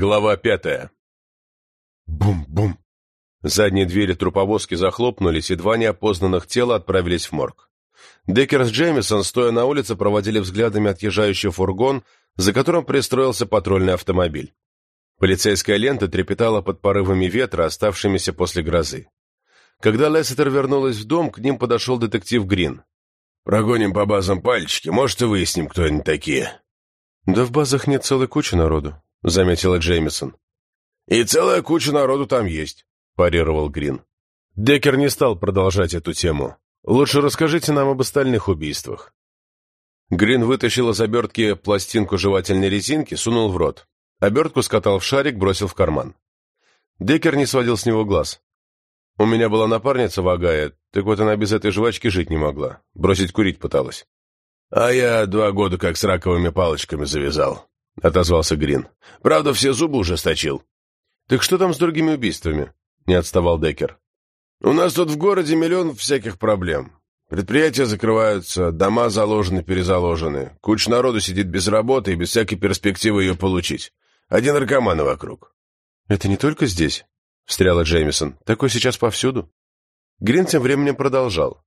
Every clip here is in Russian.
Глава пятая. Бум-бум. Задние двери труповозки захлопнулись, и два неопознанных тела отправились в морг. Деккер с Джеймисон, стоя на улице, проводили взглядами отъезжающий фургон, за которым пристроился патрульный автомобиль. Полицейская лента трепетала под порывами ветра, оставшимися после грозы. Когда Лессетер вернулась в дом, к ним подошел детектив Грин. «Прогоним по базам пальчики, может, и выясним, кто они такие». «Да в базах нет целой кучи народу», — заметила Джеймисон. «И целая куча народу там есть», — парировал Грин. Деккер не стал продолжать эту тему. «Лучше расскажите нам об остальных убийствах». Грин вытащил из обертки пластинку жевательной резинки, сунул в рот. Обертку скатал в шарик, бросил в карман. Деккер не сводил с него глаз. «У меня была напарница в Агае, так вот она без этой жвачки жить не могла. Бросить курить пыталась». «А я два года как с раковыми палочками завязал», — отозвался Грин. «Правда, все зубы уже сточил». «Так что там с другими убийствами?» — не отставал Деккер. «У нас тут в городе миллион всяких проблем. Предприятия закрываются, дома заложены-перезаложены, куча народу сидит без работы и без всякой перспективы ее получить. Один наркоманы вокруг». «Это не только здесь?» — встряла Джеймисон. «Такой сейчас повсюду». Грин тем временем продолжал.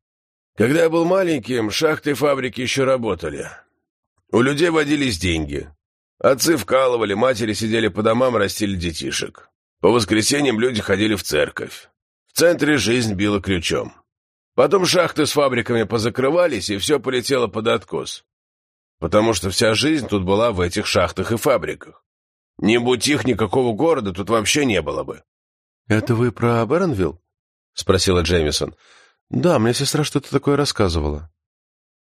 «Когда я был маленьким, шахты и фабрики еще работали. У людей водились деньги, Отцы вкалывали, матери сидели по домам, растили детишек. По воскресеньям люди ходили в церковь. В центре жизнь била ключом. Потом шахты с фабриками позакрывались, и все полетело под откос. Потому что вся жизнь тут была в этих шахтах и фабриках. Не будь их, никакого города тут вообще не было бы. — Это вы про Бернвилл? — спросила Джеймисон. — Да, мне сестра что-то такое рассказывала.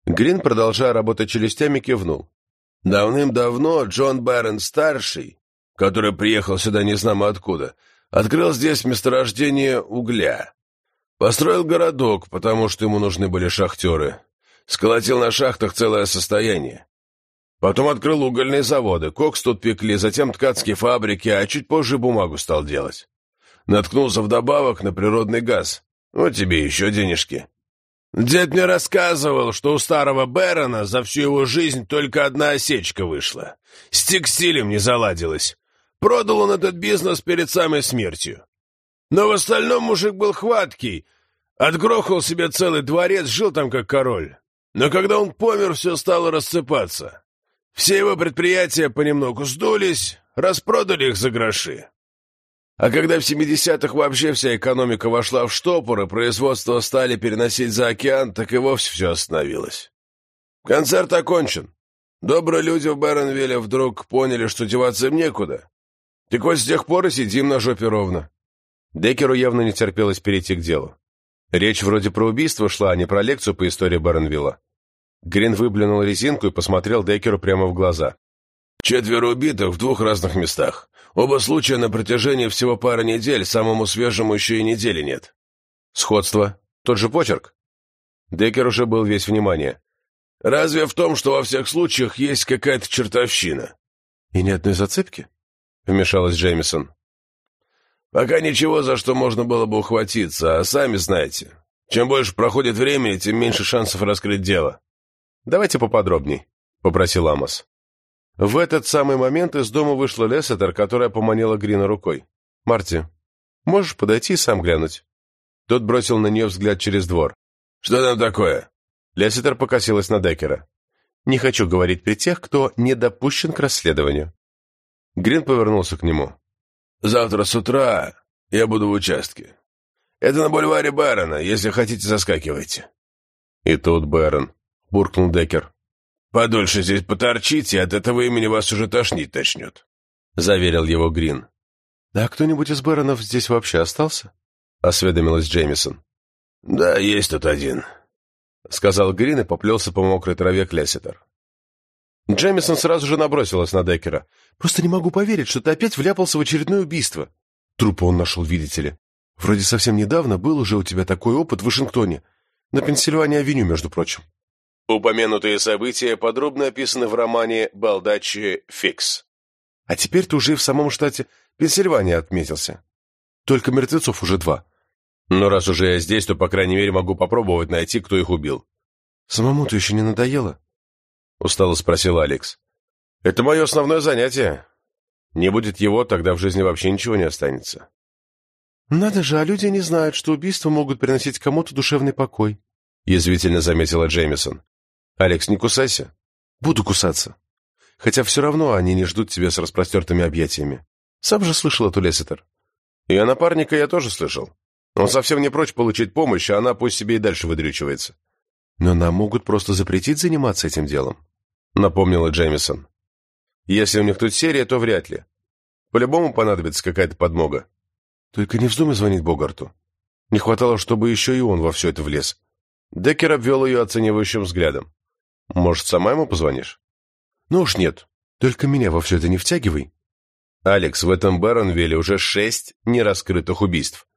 Грин, продолжая работать челюстями, кивнул. Давным-давно Джон Баррен-старший, который приехал сюда не знамо откуда, открыл здесь месторождение угля. Построил городок, потому что ему нужны были шахтеры. Сколотил на шахтах целое состояние. Потом открыл угольные заводы, кокс тут пекли, затем ткацкие фабрики, а чуть позже бумагу стал делать. Наткнулся вдобавок на природный газ. Вот тебе еще денежки. Дед мне рассказывал, что у старого Бэрона за всю его жизнь только одна осечка вышла. С текстилем не заладилось. Продал он этот бизнес перед самой смертью. Но в остальном мужик был хваткий. Отгрохал себе целый дворец, жил там как король. Но когда он помер, все стало рассыпаться. Все его предприятия понемногу сдулись, распродали их за гроши. А когда в 70-х вообще вся экономика вошла в штопор, и производство стали переносить за океан, так и вовсе все остановилось. Концерт окончен. Добрые люди в Бэронвилле вдруг поняли, что деваться им некуда. Так вот с тех пор и сидим на жопе ровно. Деккеру явно не терпелось перейти к делу. Речь вроде про убийство шла, а не про лекцию по истории Бэронвилла. Грин выплюнул резинку и посмотрел Деккеру прямо в глаза. «Четверо убитых в двух разных местах. Оба случая на протяжении всего пары недель, самому свежему еще и недели нет. Сходство. Тот же почерк. Деккер уже был весь внимание. Разве в том, что во всех случаях есть какая-то чертовщина? И ни одной зацепки? Вмешалась Джеймисон. Пока ничего, за что можно было бы ухватиться, а сами знаете. Чем больше проходит времени, тем меньше шансов раскрыть дело. Давайте поподробней, попросил Амос. В этот самый момент из дома вышла Лессетер, которая поманила Грина рукой. «Марти, можешь подойти и сам глянуть?» Тот бросил на нее взгляд через двор. «Что там такое?» Лессетер покосилась на Деккера. «Не хочу говорить при тех, кто не допущен к расследованию». Грин повернулся к нему. «Завтра с утра я буду в участке. Это на бульваре Бэрона. Если хотите, заскакивайте». «И тут Бэрон», — буркнул Деккер. «Подольше здесь поторчите, от этого имени вас уже тошнить начнет», — заверил его Грин. «Да кто-нибудь из Бэронов здесь вообще остался?» — осведомилась Джеймисон. «Да, есть тут один», — сказал Грин и поплелся по мокрой траве к Лесситер. Джеймисон сразу же набросилась на Деккера. «Просто не могу поверить, что ты опять вляпался в очередное убийство. Трупа он нашел, видите ли. Вроде совсем недавно был уже у тебя такой опыт в Вашингтоне. На Пенсильвании-авеню, между прочим». Упомянутые события подробно описаны в романе Балдачи «Фикс». А теперь ты уже в самом штате Пенсильвания отметился. Только мертвецов уже два. Но раз уже я здесь, то, по крайней мере, могу попробовать найти, кто их убил. Самому-то еще не надоело? Устало спросил Алекс. Это мое основное занятие. Не будет его, тогда в жизни вообще ничего не останется. «Надо же, а люди не знают, что убийства могут приносить кому-то душевный покой», — язвительно заметила Джеймисон. «Алекс, не кусайся». «Буду кусаться. Хотя все равно они не ждут тебя с распростертыми объятиями. Сам же слышал эту Лесситер». «Ее напарника я тоже слышал. Он совсем не прочь получить помощь, а она пусть себе и дальше выдрючивается». «Но нам могут просто запретить заниматься этим делом», — напомнила Джеймисон. «Если у них тут серия, то вряд ли. По-любому понадобится какая-то подмога. Только не вздумай звонить Богарту. Не хватало, чтобы еще и он во все это влез. Деккер обвел ее оценивающим взглядом. «Может, сама ему позвонишь?» «Ну уж нет. Только меня во все это не втягивай». «Алекс, в этом Бэронвилле уже шесть нераскрытых убийств».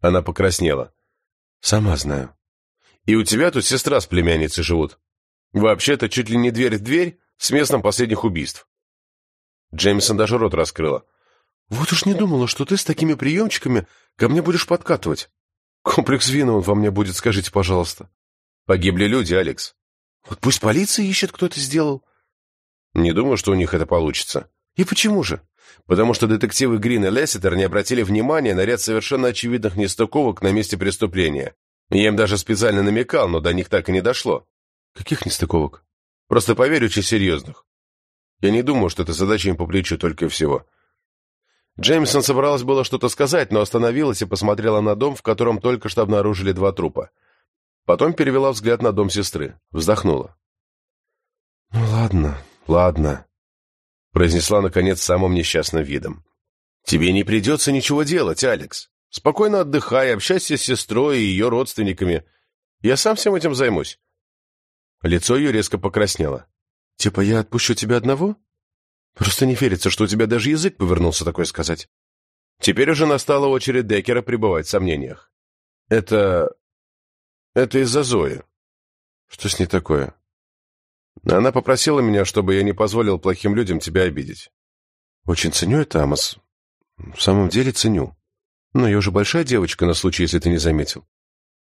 Она покраснела. «Сама знаю». «И у тебя тут сестра с племянницей живут. Вообще-то чуть ли не дверь в дверь с местом последних убийств». Джеймсон даже рот раскрыла. Вот уж не думала, что ты с такими приемчиками ко мне будешь подкатывать. Комплекс вина он во мне будет, скажите, пожалуйста. Погибли люди, Алекс. Вот пусть полиция ищет, кто это сделал. Не думаю, что у них это получится. И почему же? Потому что детективы Грин и Лесситер не обратили внимания на ряд совершенно очевидных нестыковок на месте преступления. Я им даже специально намекал, но до них так и не дошло. Каких нестыковок? Просто поверь, очень серьезных. Я не думаю, что эта задача им по плечу только и всего. Джеймсон собралась было что-то сказать, но остановилась и посмотрела на дом, в котором только что обнаружили два трупа. Потом перевела взгляд на дом сестры, вздохнула. «Ну ладно, ладно», — произнесла, наконец, самым несчастным видом. «Тебе не придется ничего делать, Алекс. Спокойно отдыхай, общайся с сестрой и ее родственниками. Я сам всем этим займусь». Лицо ее резко покраснело. «Типа я отпущу тебя одного?» Просто не верится, что у тебя даже язык повернулся такое сказать. Теперь уже настала очередь Деккера пребывать в сомнениях. Это... это из-за Зои. Что с ней такое? Она попросила меня, чтобы я не позволил плохим людям тебя обидеть. Очень ценю это, Амос. В самом деле ценю. Но я уже большая девочка на случай, если ты не заметил.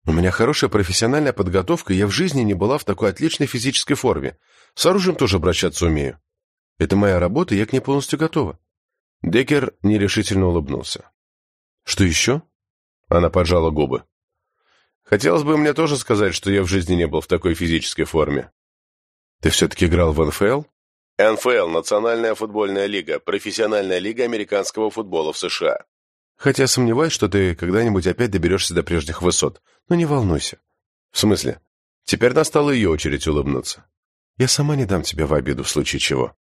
У меня хорошая профессиональная подготовка, и я в жизни не была в такой отличной физической форме. С оружием тоже обращаться умею. Это моя работа, и я к ней полностью готова». Деккер нерешительно улыбнулся. «Что еще?» Она поджала губы. «Хотелось бы мне тоже сказать, что я в жизни не был в такой физической форме». «Ты все-таки играл в НФЛ?» НФЛ – Национальная футбольная лига, профессиональная лига американского футбола в США. Хотя сомневаюсь, что ты когда-нибудь опять доберешься до прежних высот. Но не волнуйся. В смысле? Теперь настала ее очередь улыбнуться. Я сама не дам тебя в обиду в случае чего.